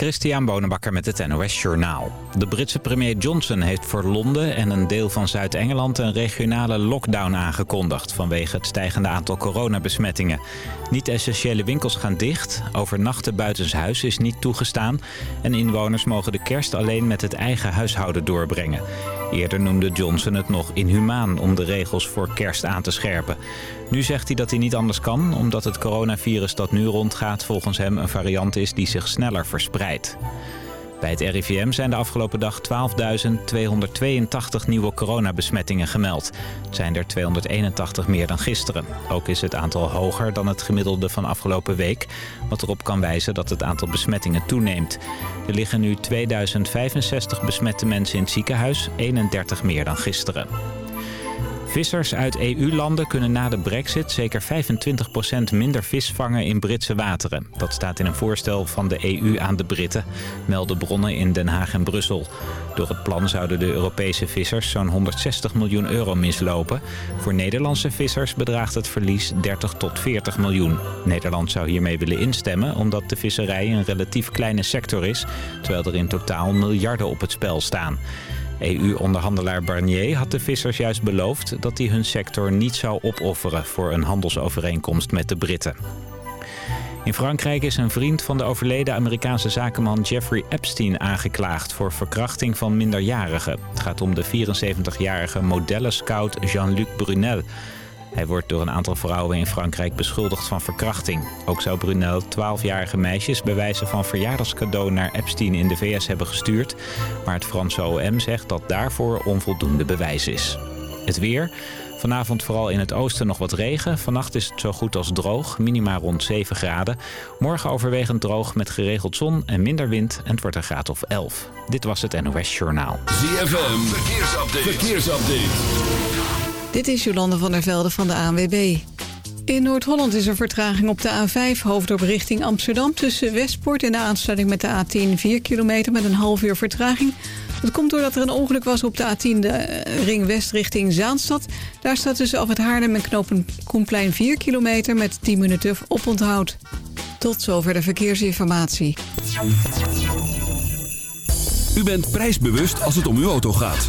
Christian Bonenbakker met het NOS Journaal. De Britse premier Johnson heeft voor Londen en een deel van Zuid-Engeland... een regionale lockdown aangekondigd vanwege het stijgende aantal coronabesmettingen. Niet-essentiële winkels gaan dicht, overnachten buitenshuis is niet toegestaan... en inwoners mogen de kerst alleen met het eigen huishouden doorbrengen. Eerder noemde Johnson het nog inhumaan om de regels voor kerst aan te scherpen. Nu zegt hij dat hij niet anders kan, omdat het coronavirus dat nu rondgaat volgens hem een variant is die zich sneller verspreidt. Bij het RIVM zijn de afgelopen dag 12.282 nieuwe coronabesmettingen gemeld. Het zijn er 281 meer dan gisteren. Ook is het aantal hoger dan het gemiddelde van afgelopen week... wat erop kan wijzen dat het aantal besmettingen toeneemt. Er liggen nu 2065 besmette mensen in het ziekenhuis, 31 meer dan gisteren. Vissers uit EU-landen kunnen na de brexit zeker 25% minder vis vangen in Britse wateren. Dat staat in een voorstel van de EU aan de Britten, melden bronnen in Den Haag en Brussel. Door het plan zouden de Europese vissers zo'n 160 miljoen euro mislopen. Voor Nederlandse vissers bedraagt het verlies 30 tot 40 miljoen. Nederland zou hiermee willen instemmen omdat de visserij een relatief kleine sector is... terwijl er in totaal miljarden op het spel staan. EU-onderhandelaar Barnier had de vissers juist beloofd dat hij hun sector niet zou opofferen voor een handelsovereenkomst met de Britten. In Frankrijk is een vriend van de overleden Amerikaanse zakenman Jeffrey Epstein aangeklaagd voor verkrachting van minderjarigen. Het gaat om de 74-jarige modellenscout Jean-Luc Brunel. Hij wordt door een aantal vrouwen in Frankrijk beschuldigd van verkrachting. Ook zou Brunel 12-jarige meisjes bij wijze van verjaardagscadeau naar Epstein in de VS hebben gestuurd. Maar het Franse OM zegt dat daarvoor onvoldoende bewijs is. Het weer. Vanavond vooral in het oosten nog wat regen. Vannacht is het zo goed als droog, minima rond 7 graden. Morgen overwegend droog met geregeld zon en minder wind en het wordt een graad of 11. Dit was het NOS Journaal. ZFM, verkeersupdate. verkeersupdate. Dit is Jolande van der Velde van de ANWB. In Noord-Holland is er vertraging op de A5 hoofddorp richting Amsterdam... tussen Westpoort en de aansluiting met de A10 4 kilometer met een half uur vertraging. Dat komt doordat er een ongeluk was op de A10 de eh, ring west richting Zaanstad. Daar staat tussen af het Haarlem en knopen Koenplein 4 kilometer met 10 minuten oponthoud. Tot zover de verkeersinformatie. U bent prijsbewust als het om uw auto gaat.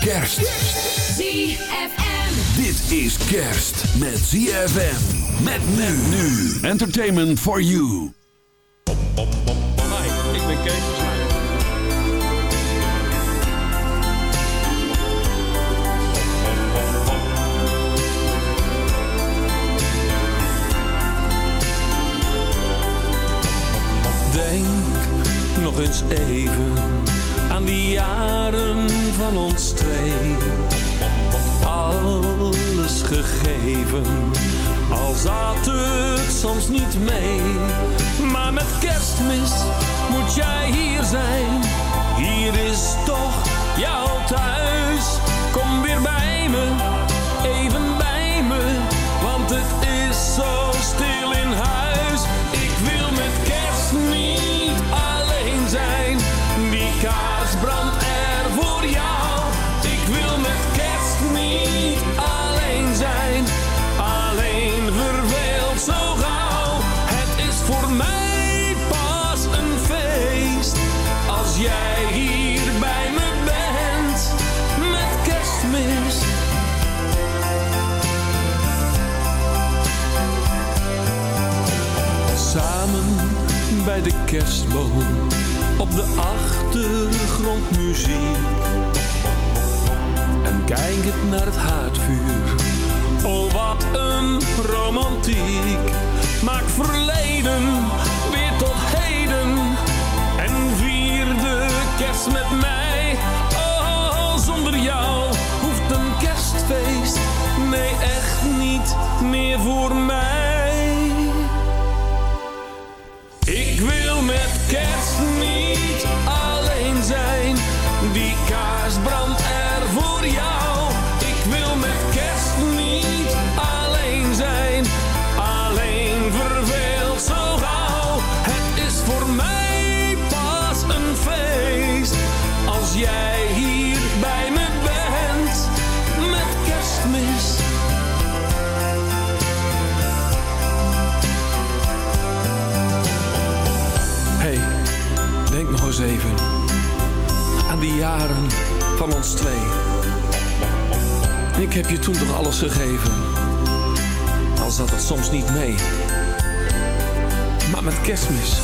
Kerst. ZFM. Dit is kerst met ZFM. Met men nu. Entertainment for you. Hi, ik ben Kees Denk nog eens even aan die jaren van ons twee. Alles gegeven, al zat het soms niet mee. Maar met kerstmis moet jij hier zijn. Hier is toch jouw thuis. Kom weer bij me, even bij me, want het is zo stil in huis. Bij de kerstboom. Op de achtergrond muziek. En kijkend naar het haardvuur. Oh, wat een romantiek. Maak verleden weer tot heden. En vier de kerst met mij. Oh, zonder jou hoeft een kerstfeest. Nee, echt niet meer voor mij. Kaars brandt er voor jou. Ik wil met kerst niet alleen zijn. Alleen verveeld zo gauw. Het is voor mij pas een feest. Als jij hier bij me bent. Met kerstmis. Hey, denk nog eens even aan die jaren van ons twee. Ik heb je toen toch alles gegeven, al zat het soms niet mee. Maar met kerstmis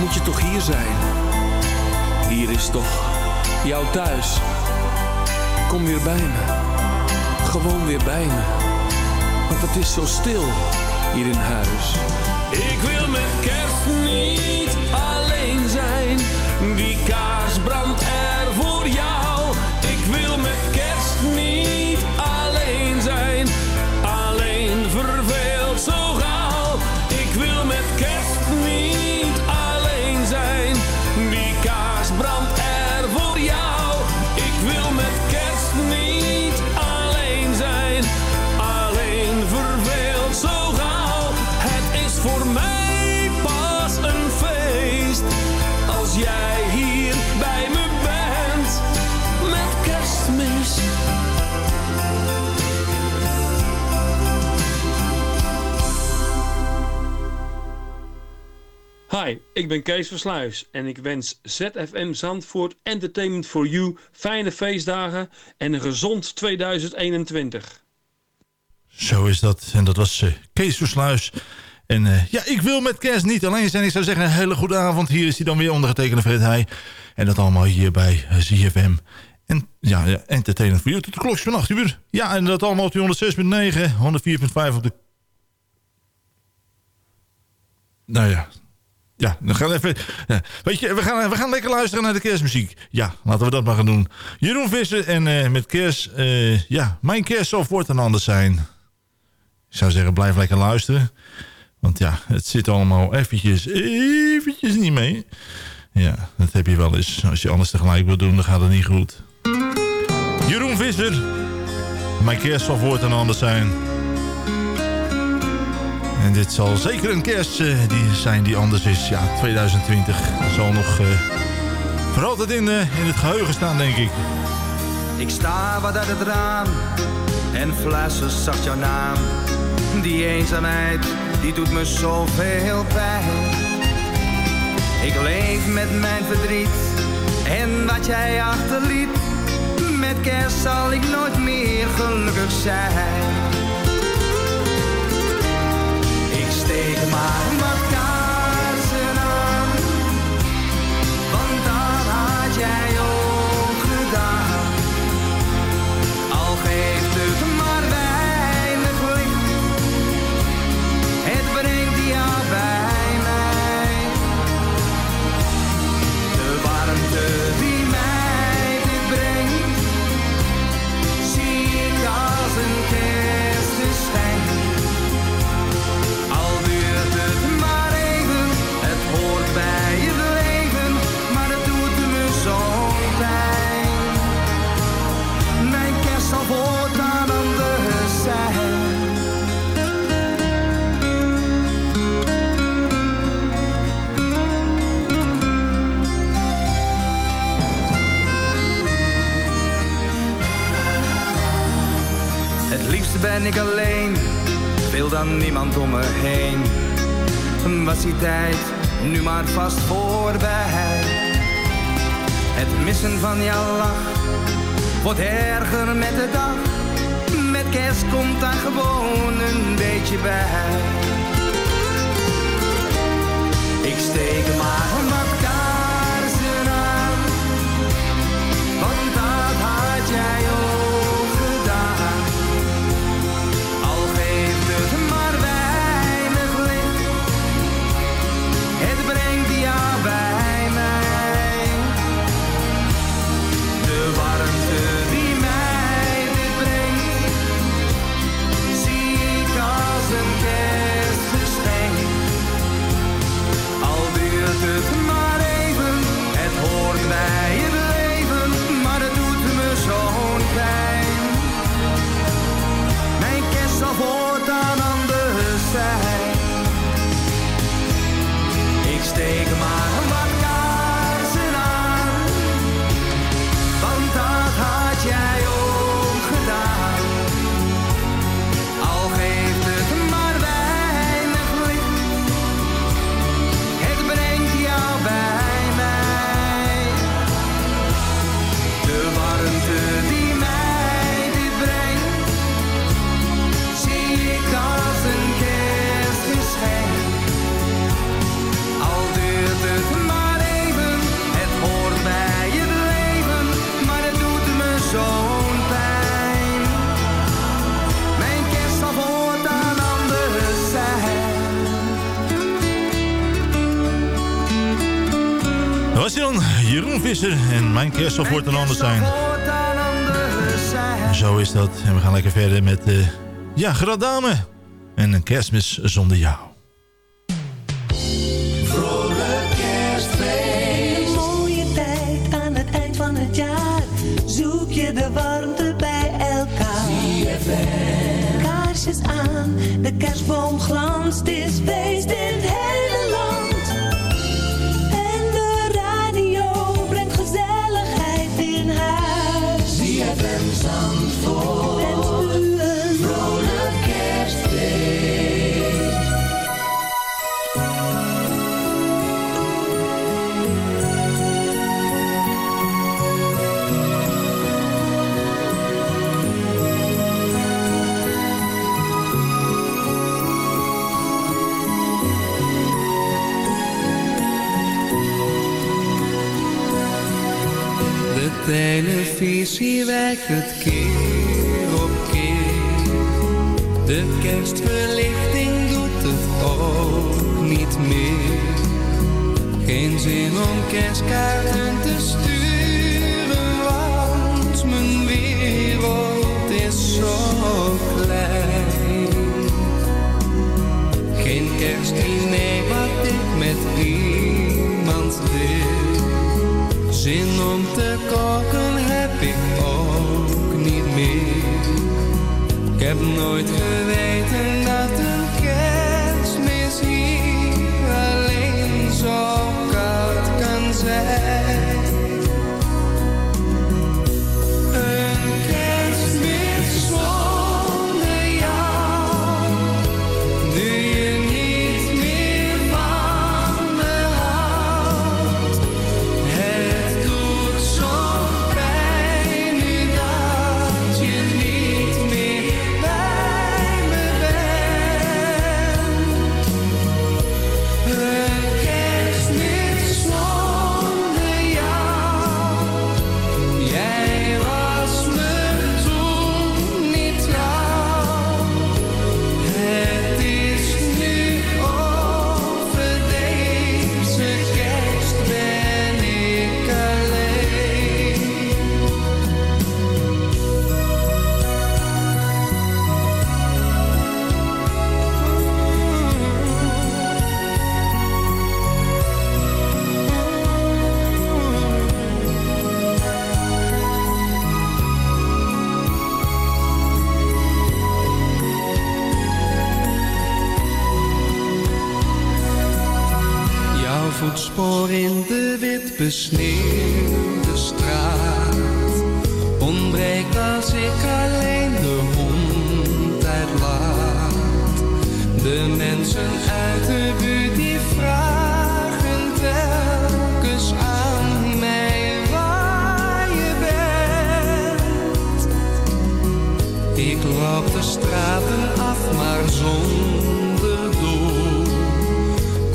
moet je toch hier zijn. Hier is toch jouw thuis. Kom weer bij me, gewoon weer bij me. Want het is zo stil hier in huis. Ik ben Kees Versluis en ik wens ZFM Zandvoort Entertainment for You fijne feestdagen en een gezond 2021. Zo is dat. En dat was eh, Kees Versluis. En eh, ja, ik wil met kerst niet alleen zijn. Ik zou zeggen, een hele goede avond. Hier is hij dan weer ondergetekende Fred Heij. En dat allemaal hier bij eh, ZFM. En ja, entertainment voor you. Tot de klok van 8 uur. Ja, en dat allemaal op 106.9, 104.5 op de... Nou ja, ja, dan gaan even... Weet je, we gaan, we gaan lekker luisteren naar de kerstmuziek. Ja, laten we dat maar gaan doen. Jeroen Visser en eh, met kerst... eh, ja, mijn kerst zal voortaan anders zijn. Ik zou zeggen, blijf lekker luisteren. Want ja, het zit allemaal eventjes, eventjes niet mee. Ja, dat heb je wel eens. Als je alles tegelijk wil doen, dan gaat het niet goed. Jeroen Visser. Mijn kerst zal voortaan anders zijn. En dit zal zeker een kerst eh, die zijn die anders is. Ja, 2020 zal nog uh, voor altijd in, uh, in het geheugen staan, denk ik. Ik sta wat uit het raam en fluister zacht jouw naam. Die eenzaamheid, die doet me zoveel pijn. Ik leef met mijn verdriet en wat jij achterliet. Met kerst zal ik nooit meer gelukkig zijn. Ik steek maar ik alleen, wil dan niemand om me heen. Was die tijd nu maar vast voorbij. Het missen van jouw lach wordt erger met de dag. Met kerst komt daar gewoon een beetje bij. Ik steek maar gemakkelijk. Visser. En mijn kerst zal voortaan anders zijn. Zo is dat. En we gaan lekker verder met... Uh, ja, Gradame. En een kerstmis zonder jou. Vrolijk kerstfeest. Een mooie tijd aan het eind van het jaar. Zoek je de warmte bij elkaar. Kaarsjes aan, de kerstboom glanst. is feest in het televisie werkt het keer op keer. De kerstverlichting doet het ook niet meer. Geen zin om kerstkaarten te sturen, want mijn wereld is zo klein. Geen kerstdiner wat ik met heb nooit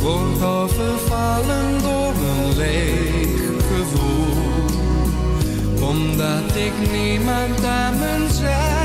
Word overvallen door een leeg gevoel. Omdat ik niemand aan mijn zij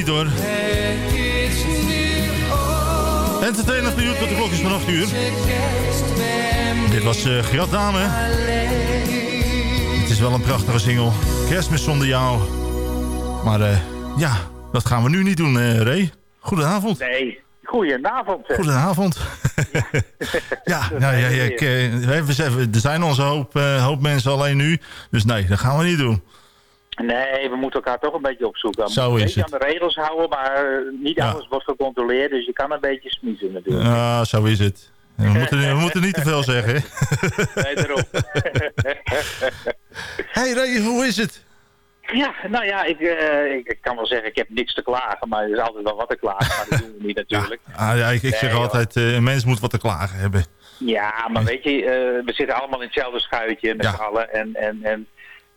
niet hoor. Voor u tot de klok is van 8 uur. Dit was uh, Grat Dame. Het is wel een prachtige single. Kerstmis zonder jou. Maar eh, ja, dat gaan we nu niet doen, eh Ray. Goedenavond. Nee, goedenavond. Goedenavond. ja, nou, ja, ja, ik, er zijn onze hoop, hoop mensen alleen nu. Dus nee, dat gaan we niet doen. Nee, we moeten elkaar toch een beetje opzoeken. Zo is beetje het. aan de regels houden, maar niet Ja. alles wordt gecontroleerd. Dus je kan een beetje smiezen natuurlijk. Ja, zo is het. We moeten, we moeten niet te veel zeggen. Nee, hey Ray, hoe is het? ja, nou ja, ik, eh, ik, ik kan wel zeggen, ik heb niks te klagen. Maar er is altijd wel wat te klagen, maar dat doen we niet natuurlijk. Ah, ja, ik, ik zeg Nee, altijd, eh, een mens moet wat te klagen hebben. Ja, maar weet je, eh, we zitten allemaal in hetzelfde schuitje met Ja. z'n allen. En, en, en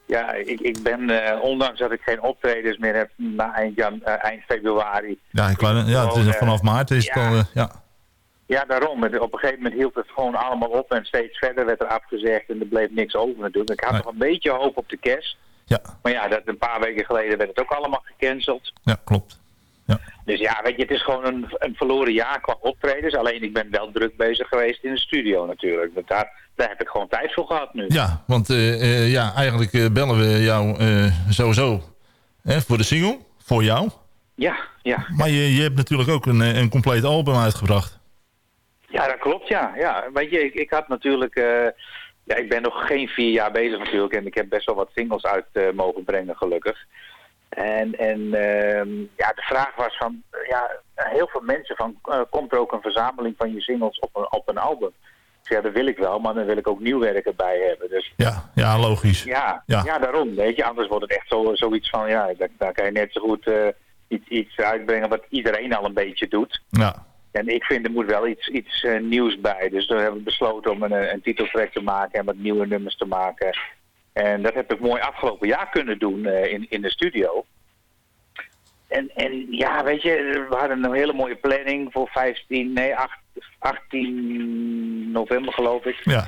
ja, ik, ik ben, eh, ondanks dat ik geen optredens meer heb na eind, jan, eh, eind februari. Ja, ik, ja het is, Gewoon, eh, vanaf maart is het ja. al... eh, ja. Ja, daarom. Op een gegeven moment hield het gewoon allemaal op en steeds verder werd er afgezegd en er bleef niks over natuurlijk. Ik had Nee. nog een beetje hoop op de kerst. Ja. Maar ja, dat, een paar weken geleden werd het ook allemaal gecanceld. ja, klopt. Dus ja, weet je, het is gewoon een, een verloren jaar qua optredens. Alleen ik ben wel druk bezig geweest in de studio natuurlijk. Want daar, daar heb ik gewoon tijd voor gehad nu. Ja, want eh, eh, ja, eigenlijk eh, bellen we jou sowieso hè, voor de single, voor jou. Ja, ja. Maar je, je hebt natuurlijk ook een, een compleet album uitgebracht. Ja, dat klopt, ja. ja. Weet je, ik, ik had natuurlijk... ja, ik ben nog geen vier jaar bezig natuurlijk. En ik heb best wel wat singles uit mogen brengen, gelukkig. En, en ehm, ja, de vraag was van... Ja, heel veel mensen van... eh, komt er ook een verzameling van je singles op een, op een album? Ik zei, ja, dat wil ik wel, maar dan wil ik ook nieuw werk erbij hebben. Dus Ja, ja logisch. ja, Ja. ja. daarom. Weet je, anders wordt het echt zo, zoiets van... Ja, daar, daar kan je net zo goed eh, iets, iets uitbrengen wat iedereen al een beetje doet. Ja, En ik vind er moet wel iets, iets eh, nieuws bij. Dus toen hebben we besloten om een, een titeltrack te maken en wat nieuwe nummers te maken. En dat heb ik mooi afgelopen jaar kunnen doen eh, in, in de studio. En, en ja, weet je, we hadden een hele mooie planning voor 15, nee, 8, 18 november geloof ik. ja,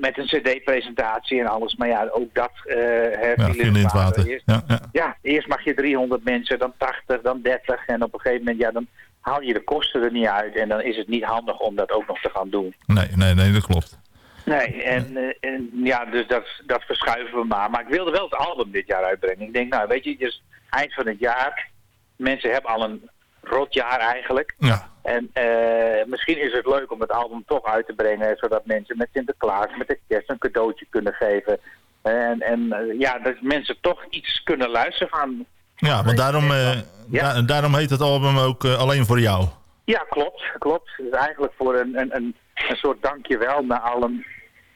Met een cd-presentatie en alles. Maar ja, ook dat hè, ja viel in het water. Eerst, Ja, ja. ja, eerst mag je 300 mensen, dan 80, dan 30. En op een gegeven moment, ja, dan haal je de kosten er niet uit. En dan is het niet handig om dat ook nog te gaan doen. Nee, nee, nee, dat klopt. Nee, en, eh, en ja, dus dat, dat verschuiven we maar. Maar ik wilde wel het album dit jaar uitbrengen. Ik denk, nou, weet je, is eind van het jaar. Mensen hebben al een rot jaar eigenlijk. Ja, En eh, misschien is het leuk om het album toch uit te brengen, zodat mensen met Sinterklaas, met de kerst een cadeautje kunnen geven. En, en eh, ja, dat mensen toch iets kunnen luisteren van. ja want daarom, Ja. da- daarom heet het album ook alleen voor jou. Ja, klopt, klopt. Het is eigenlijk voor een, een, een, een soort dankjewel naar alle,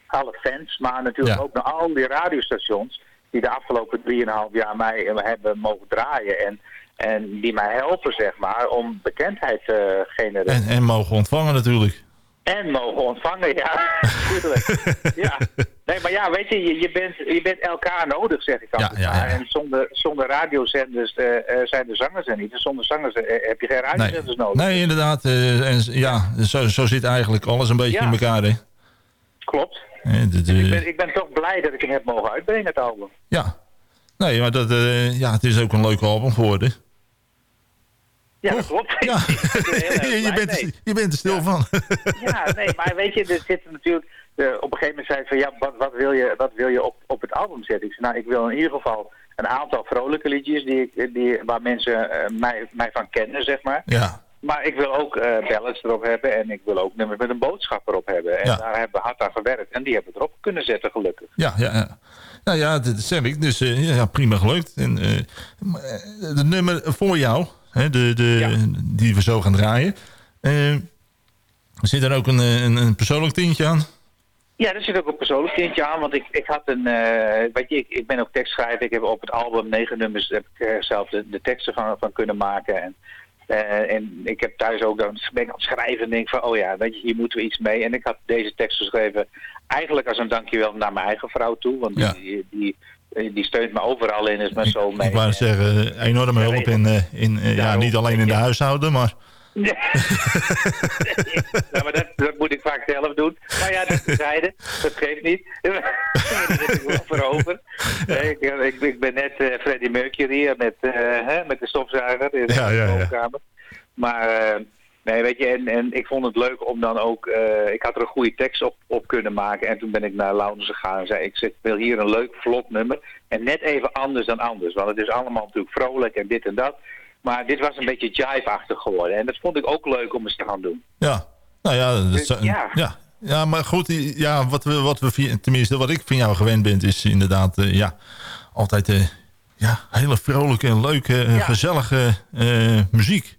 alle fans, maar natuurlijk Ja. ook naar al die radiostations die de afgelopen 3,5 jaar mij hebben mogen draaien. En, en die mij helpen, zeg maar, om bekendheid te genereren. En, en mogen ontvangen natuurlijk. En mogen ontvangen, ja, ja. Nee, maar ja, weet je, je, je, bent, je bent elkaar nodig, zeg ik altijd. Ja, ja, ja. maar. En zonder, zonder radiozenders eh, eh, zijn de zangers er niet. En zonder zangers eh, heb je geen Nee, radiozenders nodig. nee inderdaad. en, ja, zo, zo zit eigenlijk alles een beetje in elkaar. Hè. Klopt. Dit, Ik ben, ik ben toch blij dat ik hem heb mogen uitbrengen, het album. ja. Nee, maar dat, ja, het is ook een leuk album geworden. Ja, dat klopt. Ja, je, bent, je bent er stil van. Ja, nee, maar weet je, er zitten natuurlijk... eh, op een gegeven moment zei van, ja, wat, wat wil je, wat wil je op, op het album zetten? Ik zei, nou, ik wil in ieder geval een aantal vrolijke liedjes die, ik- die, waar mensen eh, mij, mij van kennen, zeg maar. Ja, Maar ik wil ook eh ballads erop hebben en ik wil ook nummers met een boodschap erop hebben. En Ja. daar hebben we hard aan gewerkt en die hebben we erop kunnen zetten, gelukkig. ja, ja. ja. Nou ja, dat zeg ik. Dus ja, prima gelukt. En, de nummer voor jou, hè, de, de, Ja. die we zo gaan draaien. eh, zit er ook een, eh, een, een persoonlijk tintje aan? Ja, er zit ook een persoonlijk tintje aan, want ik, ik had een, eh, weet je, ik, ik ben ook tekstschrijver. Ik heb op het album negen nummers, heb ik zelf de, de teksten van, van kunnen maken. En, en ik heb thuis ook, dan ben ik aan het schrijven en denk van, oh ja, weet je, hier moeten we iets mee. En ik had deze tekst geschreven eigenlijk als een dankjewel naar mijn eigen vrouw toe, want Ja. die, die, die, die steunt me overal in, is me zo mee. Ik wou zeggen, eh, enorme hulp in, eh, in eh, ja, niet alleen in de huishouden, maar... Ja. ja, maar dat, dat moet ik vaak zelf doen. Maar ja, dat zeiden, dat geeft niet. Daar heb ik wel voor over. Nee, Ik, ik, ik ben net eh Freddie Mercury met, eh, hè, met de stofzuiger in de Ja, ja, ja. woonkamer. Maar eh, nee, weet je, en, en ik vond het leuk om dan ook... eh, ik had er een goede tekst op, op kunnen maken. En toen ben ik naar Laurens gegaan en zei... ik zeg, ik wil hier een leuk, vlot nummer. En net even anders dan anders. Want het is allemaal natuurlijk vrolijk en dit en dat. Maar dit was een beetje jive-achtig geworden. En dat vond ik ook leuk om eens te gaan doen. Ja, nou ja, dat Dus ja. ja. Ja, maar goed, ja, wat we, wat we via- tenminste wat ik van jou gewend ben, is inderdaad, eh, ja, altijd eh, ja, hele vrolijke, leuke, gezellige uh, muziek.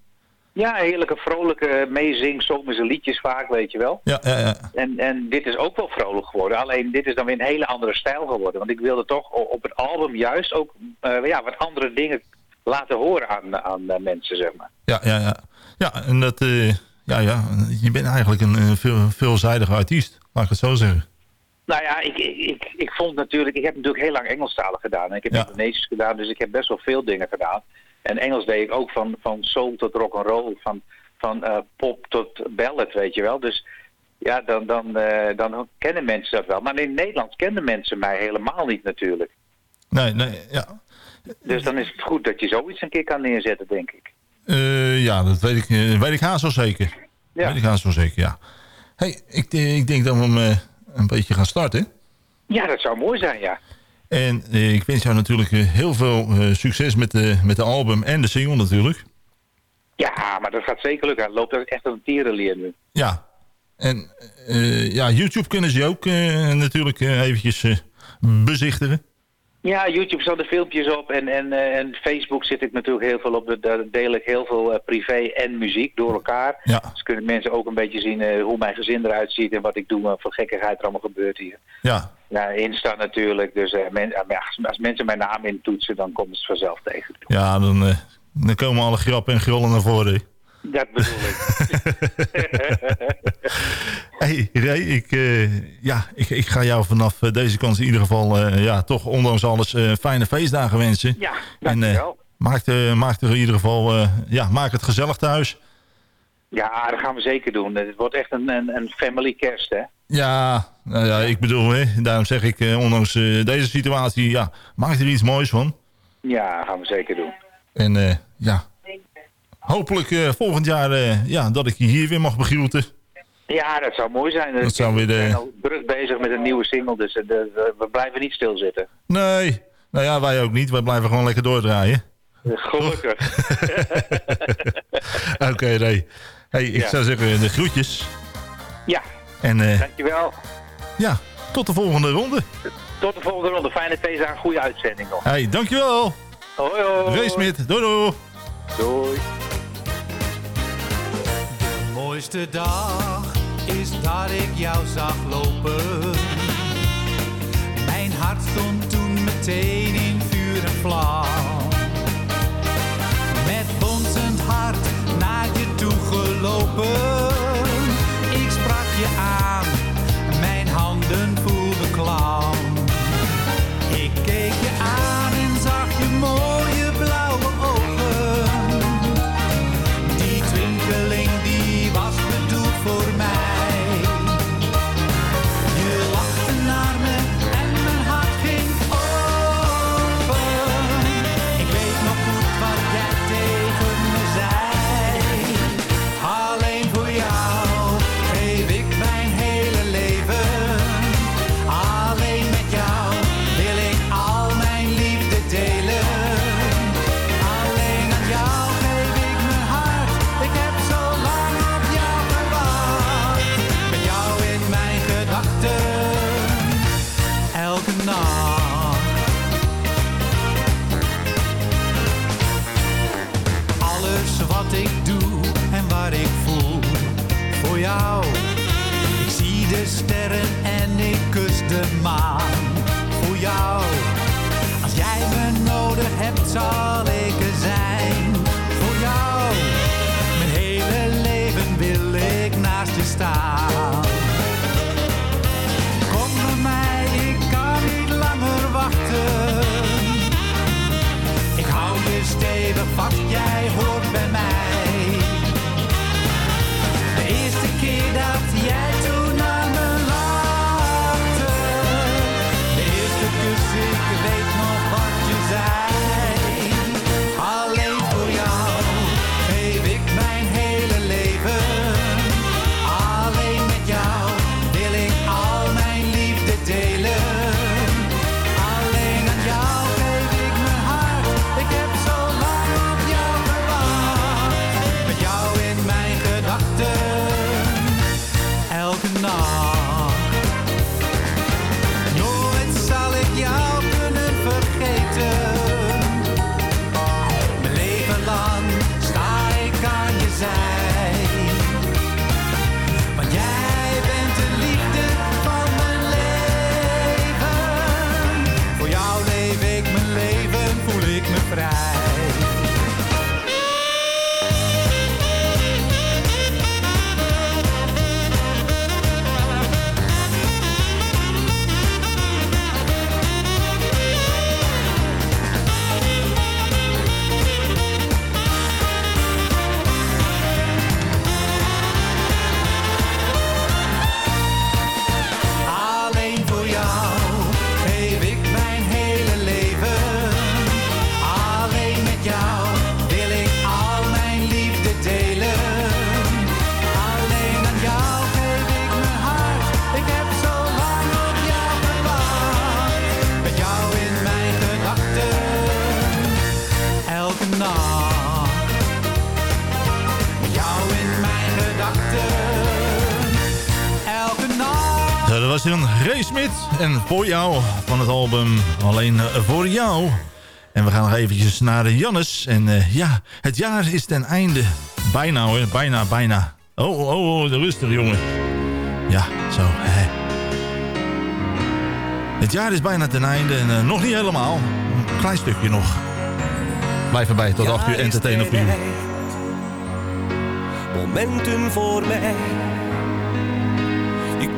Ja, heerlijke, vrolijke, meezing, zomerse liedjes vaak, weet je wel. Ja, ja, ja. En, en dit is ook wel vrolijk geworden. Alleen dit is dan weer een hele andere stijl geworden. Want ik wilde toch op het album juist ook uh, ja, wat andere dingen laten horen aan, aan mensen, zeg maar. Ja, ja, ja. Ja, en dat, uh, ja, ja, je bent eigenlijk een veel, veelzijdige artiest, laat ik het zo zeggen. Nou ja, ik, ik, ik vond natuurlijk, ik heb natuurlijk heel lang Engelstalen gedaan. En ik heb ja. Indonesisch gedaan, dus ik heb best wel veel dingen gedaan. En Engels deed ik ook van, van soul tot rock and roll, van, van uh, pop tot ballad, weet je wel. Dus ja, dan, dan, uh, dan kennen mensen dat wel. Maar in Nederland kenden mensen mij helemaal niet natuurlijk. Nee, nee, ja. Dus dan is het goed dat je zoiets een keer kan neerzetten, denk ik. Uh, ja, dat weet ik, weet ik haast wel zeker. Ja. Weet ik haast wel zeker, ja. hey, ik, ik denk dat we hem een beetje gaan starten. Ja, dat zou mooi zijn, ja. En eh, ik wens jou natuurlijk uh, heel veel uh, succes met de, met de album en de single natuurlijk. Ja, maar dat gaat zeker lukken. Het loopt echt een tierenleer nu. Ja. En ja, YouTube kunnen ze ook natuurlijk eventjes bezichtigen. Ja, YouTube staan de filmpjes op en, en, en Facebook zit ik natuurlijk heel veel op. Daar deel ik heel veel privé en muziek door elkaar. Ja. Dus kunnen mensen ook een beetje zien hoe mijn gezin eruit ziet en wat ik doe, wat voor gekkigheid er allemaal gebeurt hier. Ja. Ja, Insta natuurlijk. Dus men, als mensen mijn naam intoetsen, dan komen ze het vanzelf tegen. Ja, dan, dan komen alle grappen en grollen naar voren. Dat bedoel ik. hey Ray, ik, uh, ja, ik, ik ga jou vanaf deze kant in ieder geval uh, ja, toch ondanks alles uh, fijne feestdagen wensen. Ja, dankjewel. Maak, maak er in ieder geval ja, maak het gezellig thuis. Ja, dat gaan we zeker doen. Het wordt echt een, een, een family kerst, hè? Ja, nou ja, ik bedoel, hè, daarom zeg ik, ondanks deze situatie, ja, maak er iets moois van. Ja, gaan we zeker doen. En ja, hopelijk uh, volgend jaar uh, ja, dat ik je hier weer mag begroeten. Ja, dat zou mooi zijn. Dat zou weer de... zijn al druk bezig met een nieuwe single, dus uh, we blijven niet stilzitten. Nee, nou ja, wij ook niet. Wij blijven gewoon lekker doordraaien. Gelukkig. Oké, okay, Ray. Hey, ik ja. zou zeggen, de groetjes. Ja, en, dankjewel. Ja, tot de volgende ronde. Tot de volgende ronde. Fijne feestdagen, goede uitzending nog. Hey, dankjewel. Hoi, hoi. Ray Smit, doei doei. Doei. De mooiste dag is dat ik jou zag lopen. Mijn hart stond toen meteen in vuur en vlam. Met bonzend hart naar je toe gelopen. En Voor Jou van het album Alleen eh, Voor Jou. En we gaan nog eventjes naar de Jannes. En eh, ja, het jaar is ten einde. Bijna hoor, bijna, bijna. Oh, oh, oh, rustig jongen. Ja, zo. Hè. Het jaar is bijna ten einde en eh, nog niet helemaal. Een klein stukje nog. Blijf erbij tot 8 uur entertainer voor u. momenten voor mij.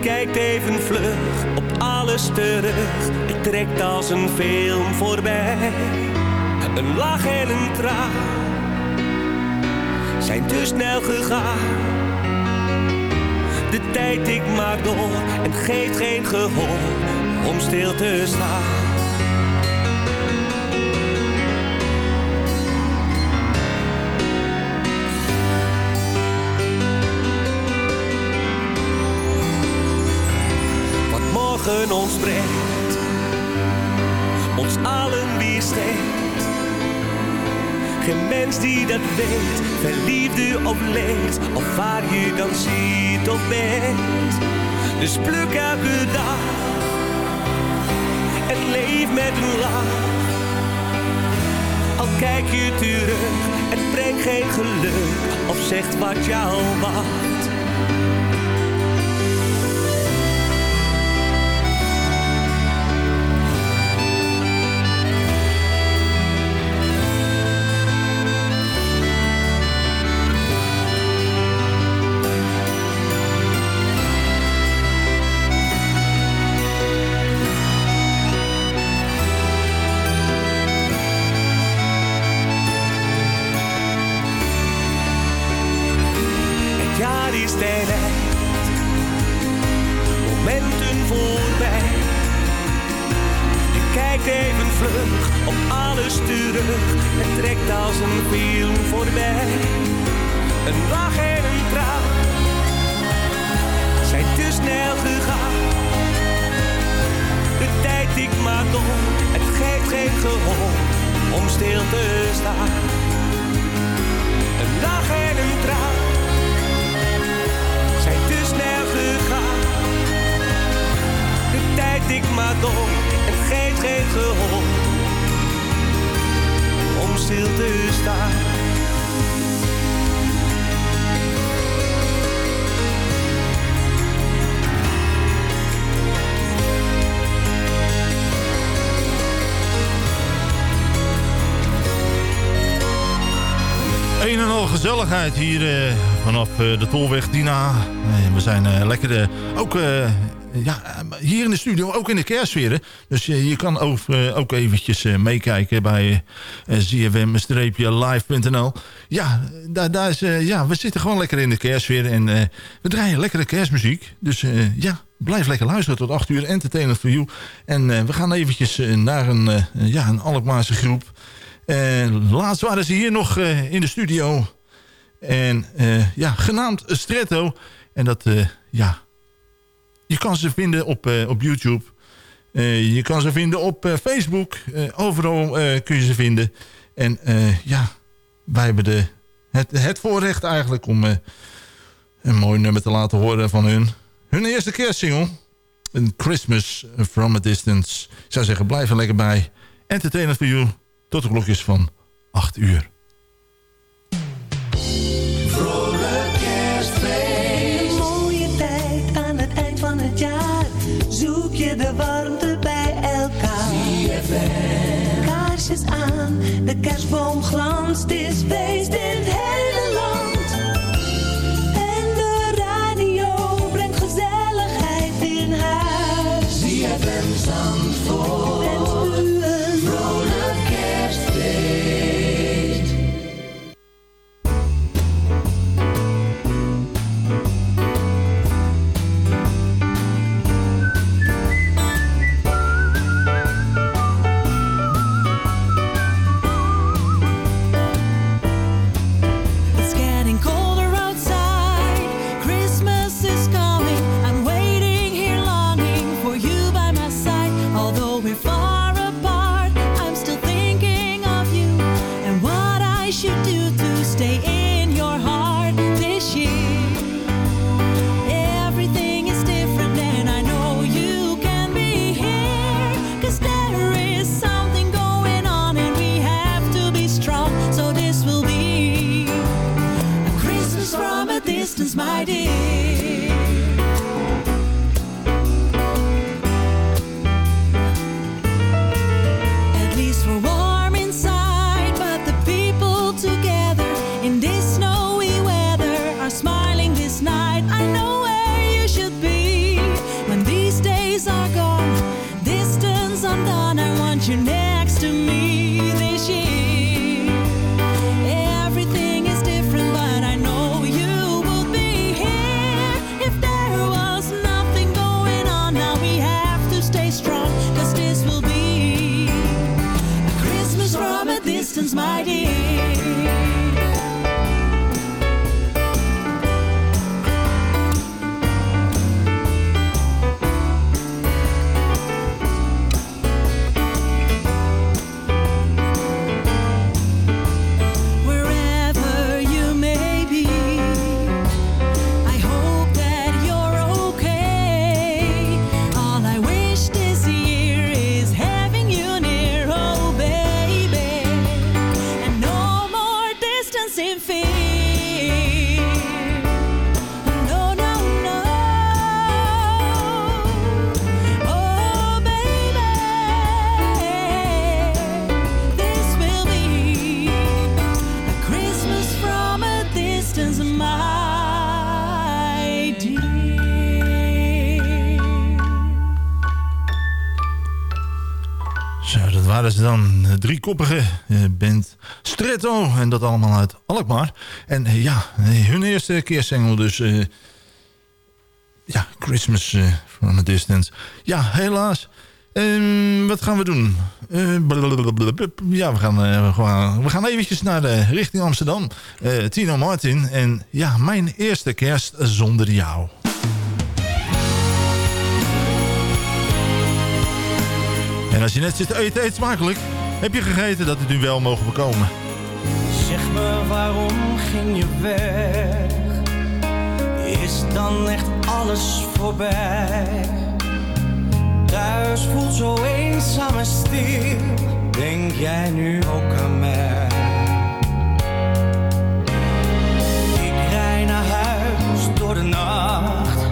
Kijkt even vlug op alles terug. Het trekt als een film voorbij. Een lach en een traan zijn te snel gegaan. De tijd ik maar door en geeft geen gehoor om stil te staan. Ons brengt, ons allen weer steekt. Geen mens die dat weet, verliefde of leed, of waar je dan ziet of bent. Dus pluk elke dag en leef met een lach. Al kijk je terug, het brengt geen geluk of zegt wat jou wacht. Stil te staan. Een lach en een traan zijn te snel gegaan. De tijd ik maar door, het geeft geen gehoor om stil te staan. Een en al gezelligheid hier eh, vanaf eh, de Tolweg Dina. We zijn eh, lekker, ook ja, hier in de studio, ook in de kerstsfeer. Dus je kan ook, ook eventjes meekijken bij zfm-live.nl. Ja, daar, daar is, ja, we zitten gewoon lekker in de kerstsfeer en we draaien lekkere kerstmuziek. Dus ja, blijf lekker luisteren tot 8 uur. Entertainment for you. En we gaan eventjes naar een, ja, een Alkmaarse groep. En laatst waren ze hier nog eh, in de studio. En eh, ja, genaamd Stretto. En dat, eh, ja... Je kan ze vinden op, eh, op YouTube. Eh, je kan ze vinden op eh, Facebook. Eh, overal eh, kun je ze vinden. En eh, ja, wij hebben de, het, het voorrecht eigenlijk om eh, een mooi nummer te laten horen van hun. Hun eerste kerstsingle. Een Christmas from a Distance. Ik zou zeggen, blijf er lekker bij. Entertainment for you. Tot de klokjes van 8 uur. Vrolijk kerstfeest. Een mooie tijd aan het eind van het jaar. Zoek je de warmte bij elkaar. Kaarsjes aan, de kerstboom glanst. Is feest in het Bent eh, band Stretto. En dat allemaal uit Alkmaar. En eh, ja, eh, hun eerste kerstsingle dus... Ja, Christmas from a Distance. Ja, helaas. Ehm, wat gaan we doen? Ja, we gaan, gewoon, we gaan eventjes naar de, richting Amsterdam. Tino Martin en ja, mijn eerste kerst zonder jou. En als je net zit eet, eet smakelijk. Heb je gegeten dat het nu wel mogen bekomen? Zeg me waarom ging je weg? Is dan echt alles voorbij? Thuis voelt zo eenzaam en stil. Denk jij nu ook aan mij? Ik rij naar huis door de nacht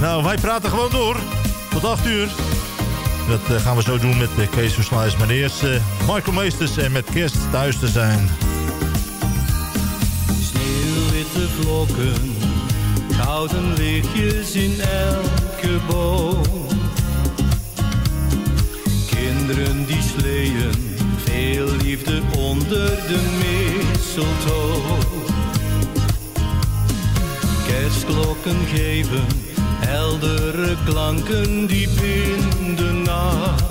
Nou, wij praten gewoon door. Tot 8 uur. Dat eh, gaan we zo doen met uh, Kees Versluis. Maar eerst eh, Michael Meesters en met kerst thuis te zijn. Sneeuwwitte vlokken, gouden lichtjes in elke boom. Kinderen die sleeën, veel liefde onder de mistletoe. Kerstklokken geven heldere klanken diep in de nacht.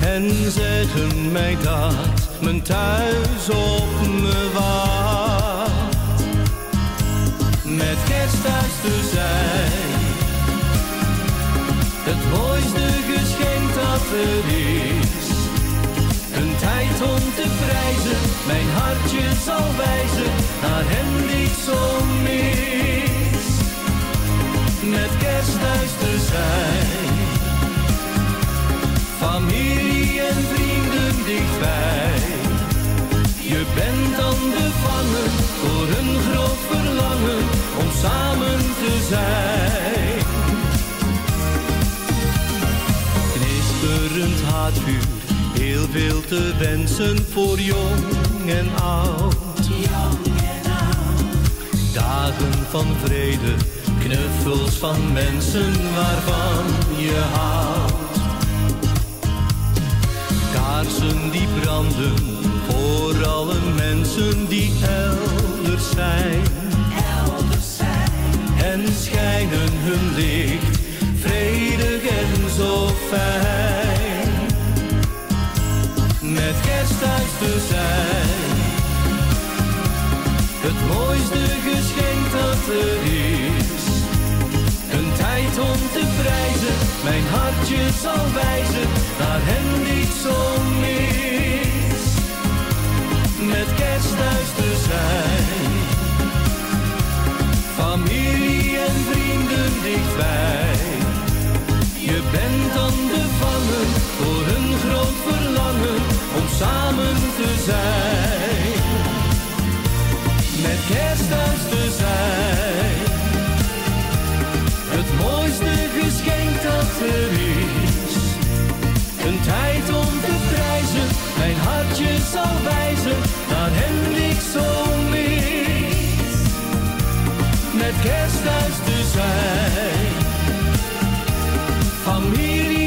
En zeggen mij dat mijn thuis op me wacht. Met kerst thuis te zijn. Het mooiste geschenk dat er is. Een tijd om te prijzen, mijn hartje zal wijzen naar hem die zo mis. Met kerst thuis te zijn. Familie en vrienden dichtbij. Je bent dan bevangen door een groot verlangen om samen te zijn. Knisperend haatvuur, heel veel te wensen voor jong en oud. Dagen van vrede, knuffels van mensen waarvan je houdt. Kaarsen die branden, Voor alle mensen die elders zijn. Elders zijn. En schijnen hun licht, vredig en zo fijn. Met kerst thuis te zijn. Het mooiste geschenk dat er is. Een tijd om te prijzen, mijn hartje zal wijzen naar hem die ik zo mis. Met kerst thuis te zijn. Familie en vrienden dichtbij. Je bent dan bevangen door een groot verlangen om samen te zijn. Met kerst te zijn. Het mooiste geschenk dat er is. Een tijd om te prijzen, mijn hartje zal wijzen naar hem die ik zo mis. Met kerst thuis te zijn. Familie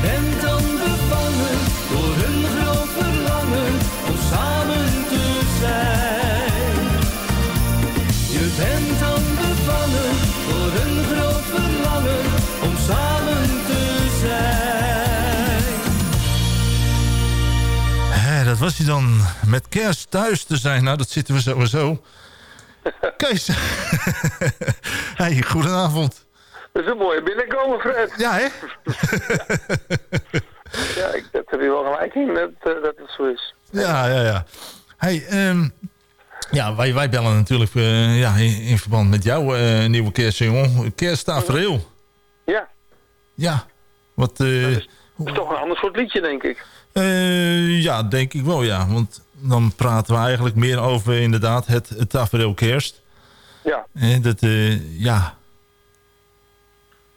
bent dan bevangen door een groot verlangen om samen te zijn. Je bent dan bevangen door een groot verlangen om samen te zijn. Hè, dat was hij dan. Met kerst thuis te zijn. Nou, dat zitten we sowieso. Kees. hey, goedenavond. Dat is een mooie binnenkomen, Fred. Ja, hè? ja, ik, dat heb je wel gelijk in, dat, eh, dat het zo is. Ja, ja, ja. Hey, ehm, ja, wij, wij bellen natuurlijk eh, ja, in, in verband met jouw eh, nieuwe kerstsingle. Kersttafereel. Ja, Ja. Wat, eh, dat is toch een ander soort liedje, denk ik. eh, ja, denk ik wel, ja. Want dan praten we eigenlijk meer over inderdaad het, het tafereel kerst. Ja. Dat, eh, ja.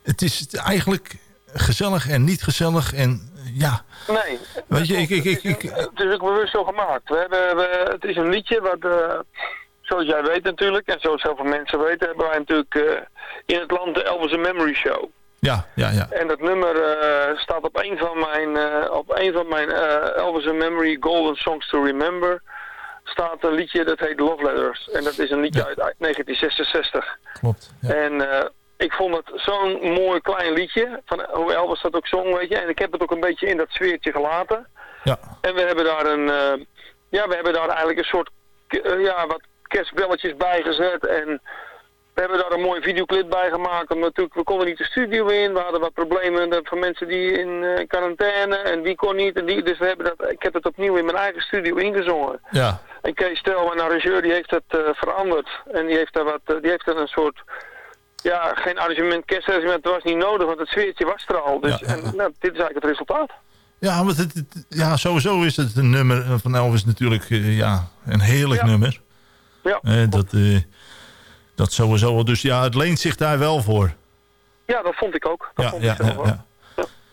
Het is eigenlijk gezellig en niet gezellig en eh, ja. Nee. Weet je, ik, ik, ik, ik, Het is ook bewust zo gemaakt. We hebben, we, het is een liedje wat, eh, zoals jij weet natuurlijk, en zoals heel veel mensen weten, hebben wij natuurlijk eh, in het land de Elvis Memory Show. ja, ja, ja. En dat nummer staat op een van mijn, op een van mijn Elvis Memory Golden Songs to Remember staat een liedje dat heet Love Letters. En dat is een liedje uit, uit 1966. Klopt. En eh, ik vond het zo'n mooi klein liedje, van hoe Elvis dat ook zong, weet je. En ik heb het ook een beetje in dat sfeertje gelaten. Ja. En we hebben daar een, eh, ja, we hebben daar eigenlijk een soort, eh, ja, wat kerstbelletjes bij gezet. En we hebben daar een mooie videoclip bij gemaakt. Omdat natuurlijk, we konden niet de studio in. We hadden wat problemen van mensen die in eh, quarantaine. En die kon niet. En die, dus we hebben dat, ik heb het opnieuw in mijn eigen studio ingezongen. Ja. En Kees Stel, mijn arrangeur, die heeft het eh, veranderd. En die heeft daar wat, die heeft er een soort, ja, geen arrangement, kerstarrangement, dat was niet nodig, want het sfeertje was er al. Dus en, nou, dit is eigenlijk het resultaat. Ja, want het, het- ja, sowieso is het een nummer van Elvis natuurlijk eh, ja, een heerlijk Ja. nummer. Ja. Eh, dat, eh, dat sowieso. Dus ja, het leent zich daar wel voor. Ja, dat vond ik ook. Dat Ja, vond ik zelf ja, ook. ja.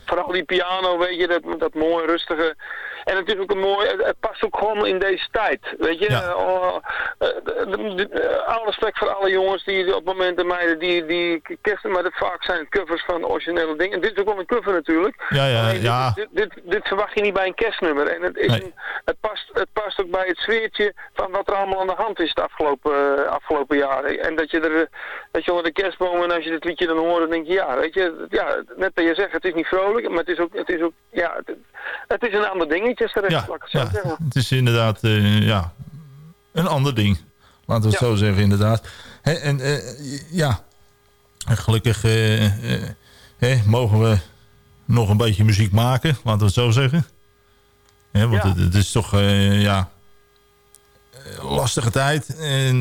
Vooral die piano, weet je, dat, dat mooie, rustige. En het is ook een mooi, het, past ook gewoon in deze tijd, weet je. Ja. Eh, eh, eh, alle respect voor alle jongens die op momenten meiden die, die kersten, maar dat vaak zijn het covers van originele dingen. En dit is ook wel een cover natuurlijk. Ja, ja, dit- ja. Dit, dit, dit verwacht je niet bij een kerstnummer. En het, is Nee. een, het, past, het past ook bij het sfeertje van wat er allemaal aan de hand is de afgelopen, afgelopen jaren. En dat je er, dat je onder de kerstboom en als je dit liedje dan hoort, dan denk je, ja, weet je, ja, net wat je zegt, het is niet vrolijk, maar het is ook, het is ook, ja, het, het is een ander dingetje, Ja, ik het zo ja, zeggen. het is inderdaad eh, ja, een ander ding. Laten we het Ja. zo zeggen, inderdaad. En eh, ja, gelukkig eh, mogen we nog een beetje muziek maken, laten we het zo zeggen. Want Ja. het, het is toch, ja, lastige tijd. En,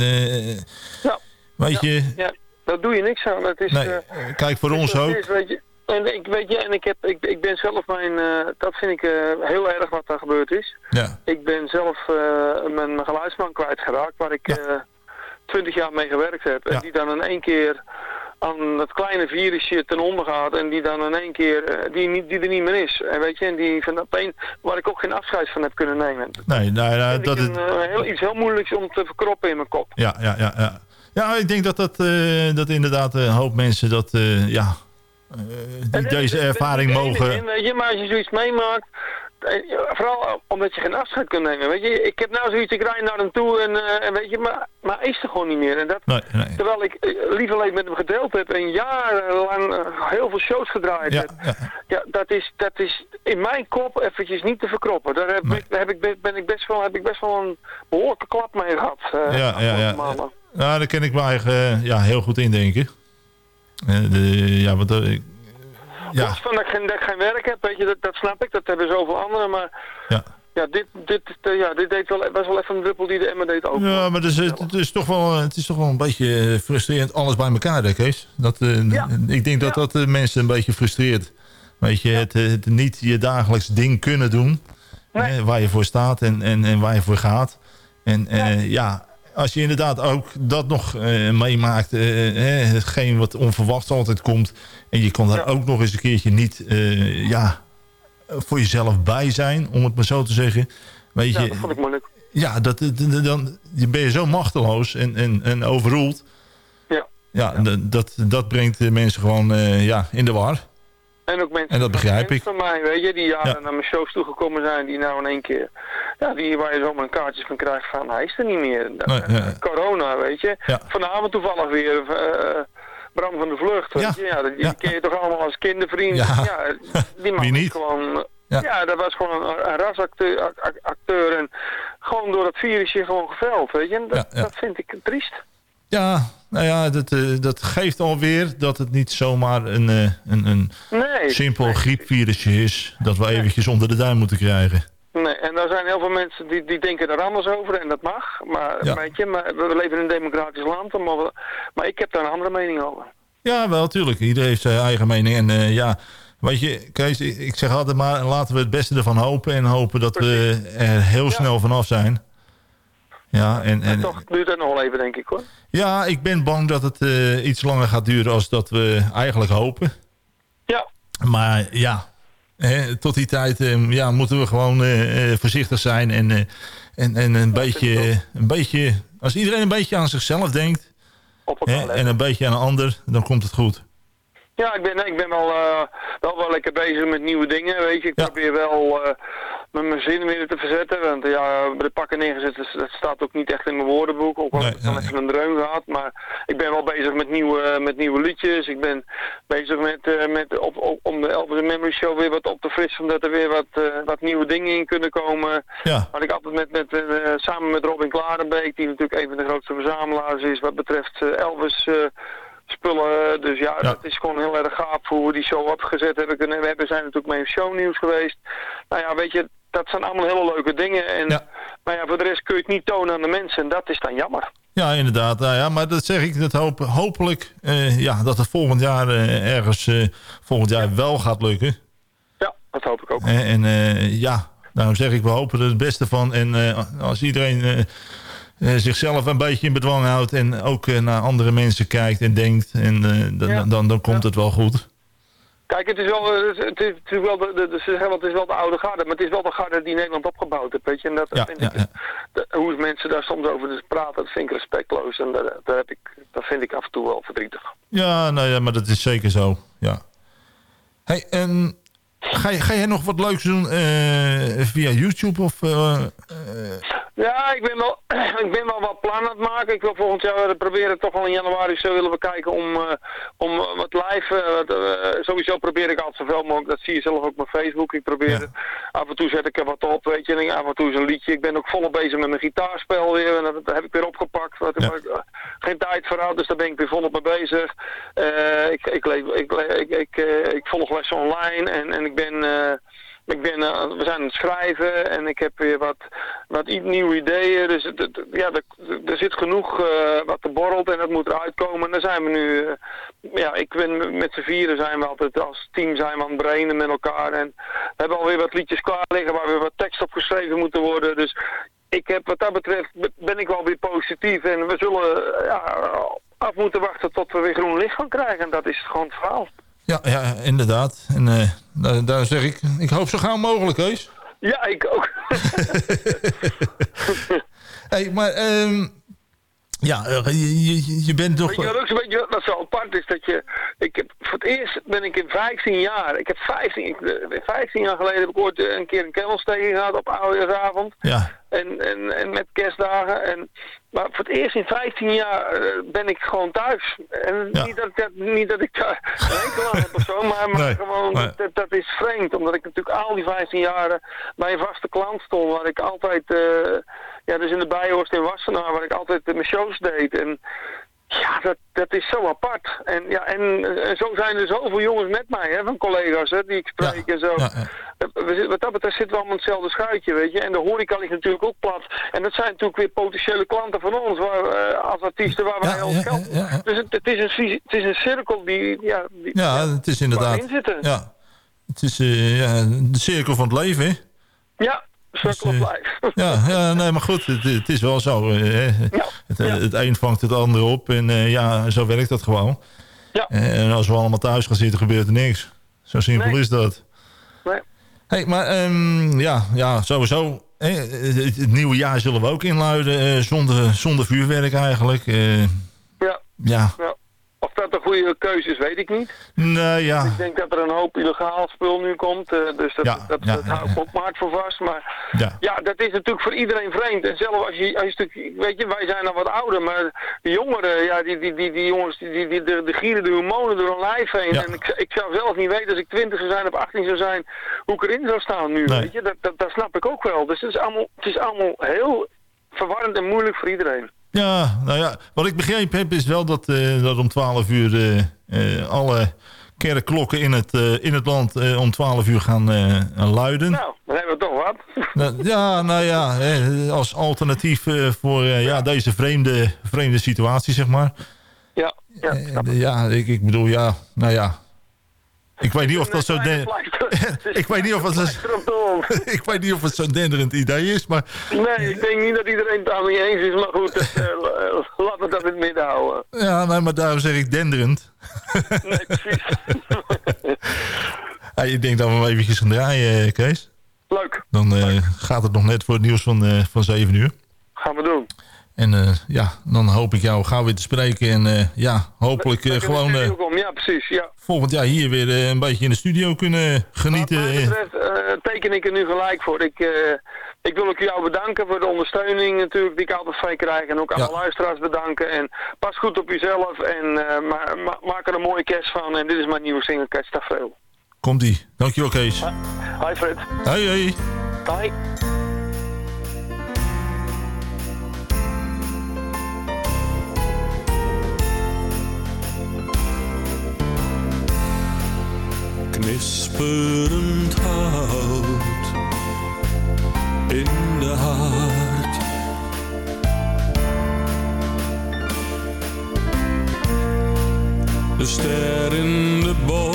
Ja. weet je, Ja, daar doe je niks aan. Het is, nee, kijk voor ons ook. is, weet je, en ik weet je, en ik, heb, ik, ik ben zelf mijn, eh, dat vind ik eh, heel erg wat daar gebeurd is. Ja, Ik ben zelf eh, mijn, geluidsman kwijtgeraakt, waar ik twintig jaar mee gewerkt heb. En die dan in één keer aan dat kleine virusje ten onder gaat en die dan in één keer, die, niet, die er niet meer is. En weet je, en die van een, waar ik ook geen afscheid van heb kunnen nemen. nee, nou, ja, vind dat het, eh, heel, iets heel moeilijks om te verkroppen in mijn kop. Ja, ja, ja, ja. Ja, ik denk dat dat, dat inderdaad een hoop mensen dat, ja, die deze ervaring mogen... Weet je, maar als je zoiets meemaakt, eh, vooral omdat je geen afscheid kunt nemen. Weet je, ik heb nou zoiets, ik rijd naar hem toe en, eh, en weet je, maar, maar is er gewoon niet meer. En dat, Nee, nee. Terwijl ik eh, liever leed met hem gedeeld heb en jarenlang eh, heel veel shows gedraaid Ja, heb. Ja, dat is, dat is in mijn kop eventjes niet te verkroppen. Daar heb, ik, daar heb ik, be- ben ik best wel, heb ik best wel een behoorlijke klap mee gehad. eh, ja, ja, ja. Nou, daar kan ik me eigen eh, ja, heel goed in denken. Eh, de, ja, want, eh, ik- ja, Los van dat ik, geen, dat ik geen werk heb, weet je, dat, dat snap ik, dat hebben zoveel anderen, maar Ja. ja, dit, dit, eh, ja, dit deed wel, was wel even een druppel die de emmer deed ook. ja, maar het is, het, is toch wel, het is toch wel een beetje eh, frustrerend alles bij elkaar, hè, Kees? Dat, eh, Ik denk dat dat de mensen een beetje frustreert. Weet je, het, het niet je dagelijks ding kunnen doen. hè, waar je voor staat en, en, en waar je voor gaat. En eh, ja, als je inderdaad ook dat nog eh, meemaakt, hè, hetgeen wat onverwachts altijd komt. En je kan daar ook nog eens een keertje niet ja, voor jezelf bij zijn, om het maar zo te zeggen. Weet Ja, je, dat vond ik moeilijk. ja, dat, dat- dan je ben je zo machteloos en, en, en overroeld. Ja. Ja, dat, dat, dat brengt de mensen gewoon ja, in de war. En ook mensen En dat begrijp van ik. van mij, weet je, die jaren Ja. naar mijn shows toegekomen zijn, die nou in één keer, ja, die waar je zomaar een kaartjes van krijgt van, hij is er niet meer. Nee, ja. Corona, weet je. Ja. Vanavond toevallig weer, eh, Bram van de Vlucht, weet je. Ja, die, die ken je toch allemaal als kindervriend. Ja. Die man niet? gewoon... Ja. Ja. dat was gewoon een, een rasacteur ac- ac- acteur en gewoon door dat virusje gewoon geveld, weet je. En dat, Ja, ja. dat vind ik triest. Ja, nou ja, dat, eh, dat geeft alweer dat het niet zomaar een, eh, een, een Nee. simpel griepvirusje is... dat we eventjes onder de duim moeten krijgen. Nee, en er zijn heel veel mensen die, die denken er anders over en dat mag. Maar, Ja. weet je, maar we leven in een democratisch land, maar, we- maar ik heb daar een andere mening over. Ja, wel, tuurlijk. Iedereen heeft zijn eigen mening. En eh, ja, weet je, Kees, ik ik zeg altijd maar... laten we het beste ervan hopen... en hopen dat we er heel snel vanaf zijn. Ja, en, en, Toch duurt het nog wel even, denk ik hoor. ja, ik ben bang dat het eh, iets langer gaat duren... als dat we eigenlijk hopen. Ja. Maar ja, hè, tot die tijd eh, ja, moeten we gewoon eh, eh, voorzichtig zijn... en, en, en een, beetje, een beetje... als iedereen een beetje aan zichzelf denkt... hè, en een beetje aan een ander, dan komt het goed. Ja, ik ben, ik ben wel, wel wel lekker bezig met nieuwe dingen, weet je. Ik probeer wel met mijn zin weer te verzetten. Want ja, bij de pakken neergezet, dat, staat ook niet echt in mijn woordenboek. Ook al heb ik een dreun gehad. Maar ik ben wel bezig met nieuwe, met nieuwe liedjes. Ik ben bezig met, eh, met op, op, om de Elvis Memory Show weer wat op te frissen. Omdat er weer wat, eh, wat nieuwe dingen in kunnen komen. Ja. Wat ik altijd met, met, eh, samen met Robin Klarenbeek, die natuurlijk een van de grootste verzamelaars is wat betreft eh, Elvis... eh, spullen. Dus ja, dat is gewoon heel erg gaaf hoe we die show opgezet hebben. kunnen. We hebben- zijn natuurlijk mee in shownieuws geweest. Nou ja, weet je, dat zijn allemaal hele leuke dingen. En, Maar ja, voor de rest kun je het niet tonen aan de mensen. En dat is dan jammer. Ja, inderdaad. Nou ja, maar dat zeg ik, dat hoop, hopelijk eh, ja, dat het volgend jaar eh, ergens eh, volgend jaar wel gaat lukken. Ja, dat hoop ik ook. En ja, daarom zeg ik, we hopen er het beste van. En als iedereen zichzelf een beetje in bedwang houdt en ook eh, naar andere mensen kijkt en denkt, en, eh, dan, dan, dan komt het wel goed. Kijk, het is wel, eh, het is, het is natuurlijk wel de, de, ze zeggen wel, het is wel de oude garde, maar het is wel de garde die Nederland opgebouwd heeft, weet je. En dat Ja, vind ja, ik, de- hoe mensen daar soms over praten, dat vind ik respectloos. En dat, dat, heb ik, dat vind ik af en toe wel verdrietig. Ja, nou ja, maar dat is zeker zo. Ja. Hey, en ga, je- ga jij nog wat leuks doen eh, via YouTube? Of, eh, Ja, ik ben, wel, ik ben wel wat plannen aan het maken. Ik wil volgend jaar proberen toch al in januari zo willen we kijken om, eh, om eh, wat live. eh, wat, eh, sowieso probeer ik altijd zoveel mogelijk. Dat zie je zelf ook op mijn Facebook. Ik probeer af en toe zet ik er wat op, weet je. En af en toe is een liedje. Ik ben ook volop bezig met mijn gitaarspel weer. En dat, heb ik weer opgepakt. Wat, ik eh, geen tijd voor had, dus daar ben ik weer volop mee bezig. Eh, ik, ik, leef- ik, ik, ik, eh, ik volg lessen online en, en ik ben... eh, ik ben, eh, we zijn aan het schrijven en ik heb weer wat, wat nieuwe ideeën. Dus ja, er, zit genoeg eh, wat te borrelt en dat moet eruit komen. En daar zijn we nu, ja, ik ben met z'n vieren zijn we altijd als team zijn we aan het brainen met elkaar. En we hebben alweer wat liedjes klaar liggen waar weer wat tekst op geschreven moeten worden. Dus ik heb wat dat betreft, be- ben ik wel weer positief. En we zullen ja, af moeten wachten tot we weer groen licht gaan krijgen. En dat is gewoon het verhaal. Ja, ja, inderdaad. En eh, daar, daar zeg ik, ik hoop zo gauw mogelijk, Kees. Ja, ik ook. Hey, maar ehm, Ja, eh, je, je, je bent toch... Weet je wat ook zo'n beetje wat zo apart is? Dat je, ik heb, voor het eerst ben ik in 15 jaar, ik heb 15, ik, eh, 15 jaar geleden heb ik ooit eh, een keer een kennelsteking gehad op oudejaarsavond. Ja. En, en, en met kerstdagen. En, maar voor het eerst in 15 jaar ben ik gewoon thuis. En niet, dat, niet dat ik daar aan heb of zo, maar, maar Nee, gewoon, nee. Dat, dat is vreemd. Omdat ik natuurlijk al die 15 jaren bij een vaste klant stond, waar ik altijd, ja, dus in de Bijhorst in Wassenaar, waar ik altijd eh, mijn shows deed. En ja, dat, dat is zo apart. En, ja, en, en zo zijn er zoveel jongens met mij, hè, van collega's, hè, die ik spreek en zo. Ja, ja. We zitten- Wat dat betreft zitten we allemaal in hetzelfde schuitje, weet je. En de horeca ligt natuurlijk ook plat. En dat zijn natuurlijk weer potentiële klanten van ons, waar, eh, als artiesten, waar wij ons geld... Dus het, het, is een, het is een cirkel die... Ja, die Ja, het is inderdaad... Ja, het is eh, ja, de cirkel van het leven, hè? Ja, circle of Dus, life. Ja, ja, nee, maar goed, het, het is wel zo. eh, hè. het, het een vangt het ander op en eh, ja, zo werkt dat gewoon. Ja. En als we allemaal thuis gaan zitten, gebeurt er niks. Zo simpel Nee. is dat. Nee. Hey, maar ehm, ja, ja, sowieso. hè, het, het nieuwe jaar zullen we ook inluiden eh, zonder, zonder vuurwerk eigenlijk. eh, Ja. ja, ja. Of dat een goede keuze is, weet ik niet. nee, ja. Ik denk dat er een hoop illegaal spul nu komt. eh, dus dat, Ja, dat, ja, dat ja, hou ik ook maar voor vast. Maar Ja. ja, dat is natuurlijk voor iedereen vreemd. En zelf als je, als je stuk, weet je, wij zijn dan wat ouder, maar de jongeren, ja, die, die, die, die jongens, die, die, die- de, de gieren de hormonen door hun lijf heen. En ik, ik zou zelf niet weten als ik 20 zou zijn of 18 zou zijn, hoe ik erin zou staan nu. Nee. Weet je, dat, dat, dat snap ik ook wel. Dus het is allemaal, het is allemaal heel verwarrend en moeilijk voor iedereen. Ja, nou ja, wat ik begrepen heb is wel dat, eh, dat om 12 uur eh, eh, alle kerkklokken in het, in het land om 12 uur gaan luiden. Nou, dan hebben we toch wat. Nou, ja, nou ja, als alternatief voor eh, ja, deze vreemde, vreemde situatie, zeg maar. Ja, ja. Ja, ik, ik bedoel, ja, nou ja. Ik weet niet of dat zo... ik weet niet of ik weet niet of het zo'n denderend idee is, maar... Nee, ik denk niet dat iedereen het daarmee eens is, maar goed, eh, eh, laten we dat in het midden houden. Ja, nee, maar daarom zeg ik denderend. Nee, precies. Ja, ik denk dat we hem eventjes gaan draaien, eh, Kees. Leuk, Dan gaat het nog net voor het nieuws van, van 7 uur. gaan we doen. En eh, ja, dan hoop ik jou gauw weer te spreken. En eh, ja, hopelijk eh, gewoon. Ja, precies, ja. volgend jaar hier weer een beetje in de studio kunnen genieten. Wat mij betreft teken ik er nu gelijk voor. Ik, ik wil ook jou bedanken voor de ondersteuning natuurlijk die ik altijd van je krijg. En ook alle luisteraars bedanken. En pas goed op jezelf en ma ma- maak er een mooie kerst van. En dit is mijn nieuwe single Kersttafereel. Komt-ie. Dankjewel, Kees. Hi Fred. Hoi, hoi. Bye. Knisperend hout in de haard. De ster in de boom,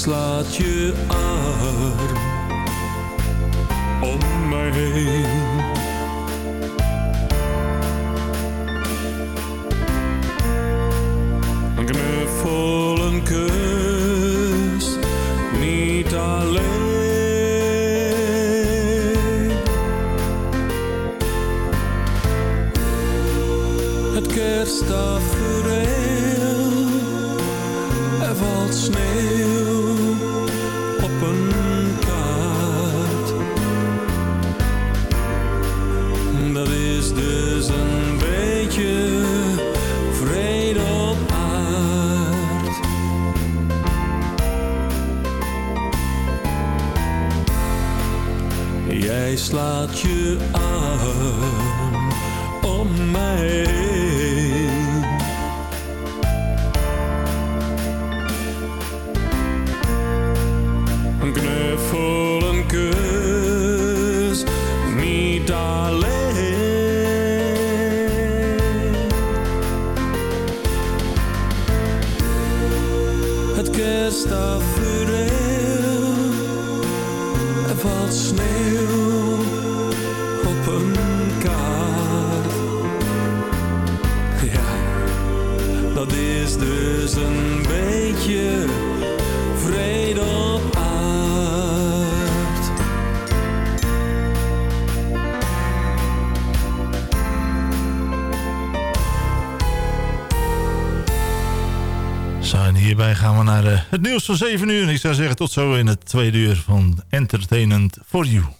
slaat je arm om mij heen. Slaat je arm om mij nieuws van 7 uur. En ik zou zeggen tot zo in het tweede uur van Entertainment for You.